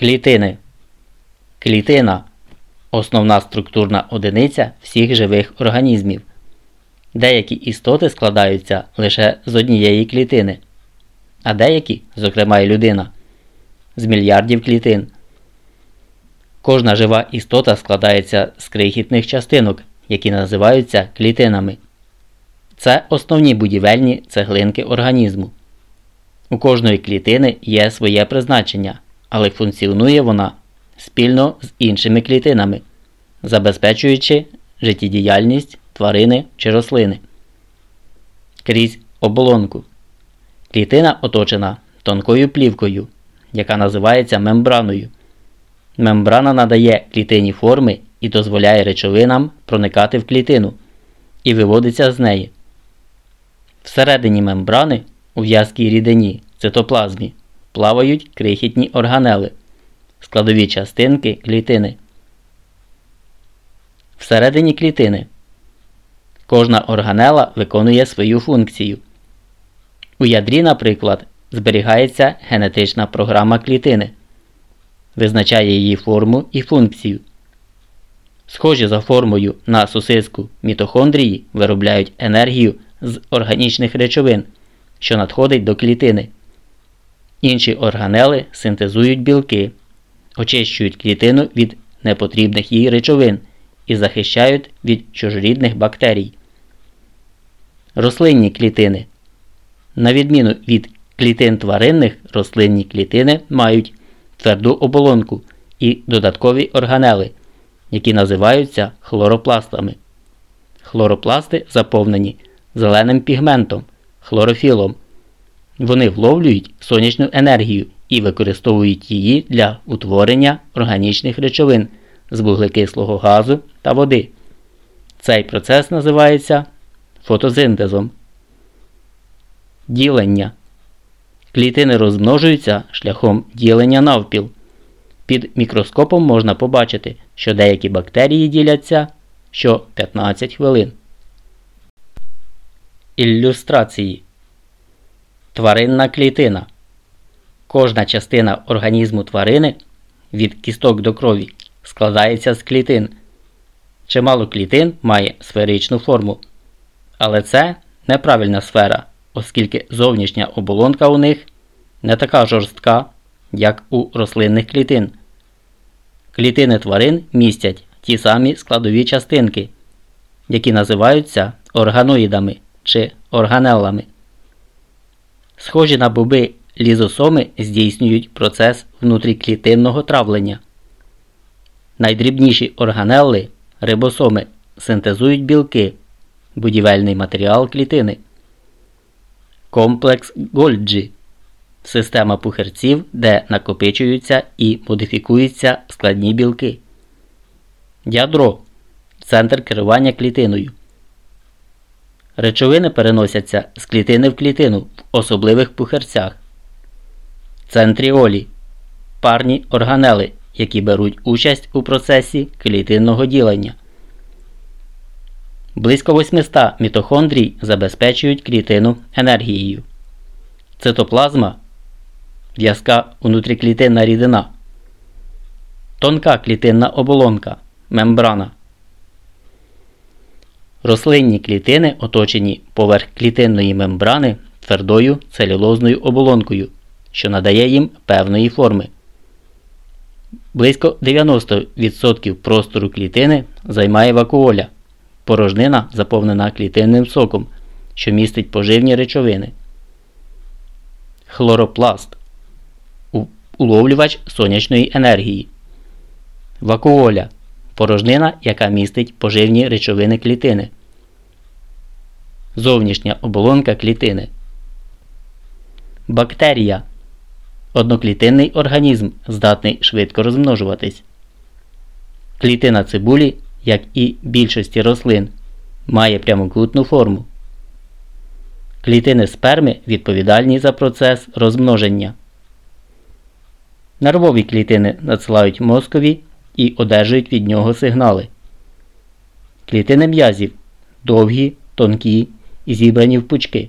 Клітини. Клітина основна структурна одиниця всіх живих організмів. Деякі істоти складаються лише з однієї клітини, а деякі, зокрема і людина, з мільярдів клітин. Кожна жива істота складається з крихітних частинок, які називаються клітинами. Це основні будівельні цеглинки організму. У кожної клітини є своє призначення, але функціонує вона спільно з іншими клітинами, забезпечуючи життєдіяльність тварини чи рослини. Крізь оболонку. Клітина оточена тонкою плівкою, яка називається мембраною. Мембрана надає клітині форми і дозволяє речовинам проникати в клітину і виводиться з неї. Всередині мембрани у в'язкій рідині цитоплазмі плавають крихітні органели, складові частинки клітини. Всередині клітини кожна органела виконує свою функцію. У ядрі, наприклад, зберігається генетична програма клітини, визначає її форму і функцію. Схожі за формою на сосиску мітохондрії виробляють енергію з органічних речовин, що надходить до клітини. Інші органели синтезують білки, очищують клітину від непотрібних їй речовин і захищають від чужорідних бактерій. Рослинні клітини. На відміну від клітин тваринних, рослинні клітини мають тверду оболонку і додаткові органели, які називаються хлоропластами. Хлоропласти заповнені зеленим пігментом, хлорофілом. Вони вловлюють сонячну енергію і використовують її для утворення органічних речовин з вуглекислого газу та води. Цей процес називається фотосинтезом. Ділення. Клітини розмножуються шляхом ділення навпіл. Під мікроскопом можна побачити, що деякі бактерії діляться що 15 хвилин. Ілюстрації Тваринна клітина. Кожна частина організму тварини від кісток до крові складається з клітин. Чимало клітин має сферичну форму. Але це неправильна сфера, оскільки зовнішня оболонка у них не така жорстка, як у рослинних клітин. Клітини тварин містять ті самі складові частинки, які називаються органоїдами чи органелами. Схожі на боби лізосоми здійснюють процес внутріклітинного травлення. Найдрібніші органелли рибосоми синтезують білки, будівельний матеріал клітини. Комплекс Гольджі система пухерців, де накопичуються і модифікуються складні білки. Ядро центр керування клітиною. Речовини переносяться з клітини в клітину в особливих пухерцях. Центріолі парні органели, які беруть участь у процесі клітинного ділення. Близько 800 мітохондрій забезпечують клітину енергією. Цитоплазма в'язка внутріклітинна рідина. Тонка клітинна оболонка мембрана. Рослинні клітини оточені поверх клітинної мембрани твердою целюлозною оболонкою, що надає їм певної форми. Близько 90% простору клітини займає вакуоля, порожнина заповнена клітинним соком, що містить поживні речовини. Хлоропласт уловлювач сонячної енергії. Вакуоля порожнина, яка містить поживні речовини клітини. Зовнішня оболонка клітини. Бактерія одноклітинний організм, здатний швидко розмножуватись. Клітина цибулі, як і більшості рослин, має прямокутну форму. Клітини сперми відповідальні за процес розмноження. Нервові клітини надсилають мозкові і одержують від нього сигнали. Клітини м'язів довгі, тонкі і зібрані в пучки.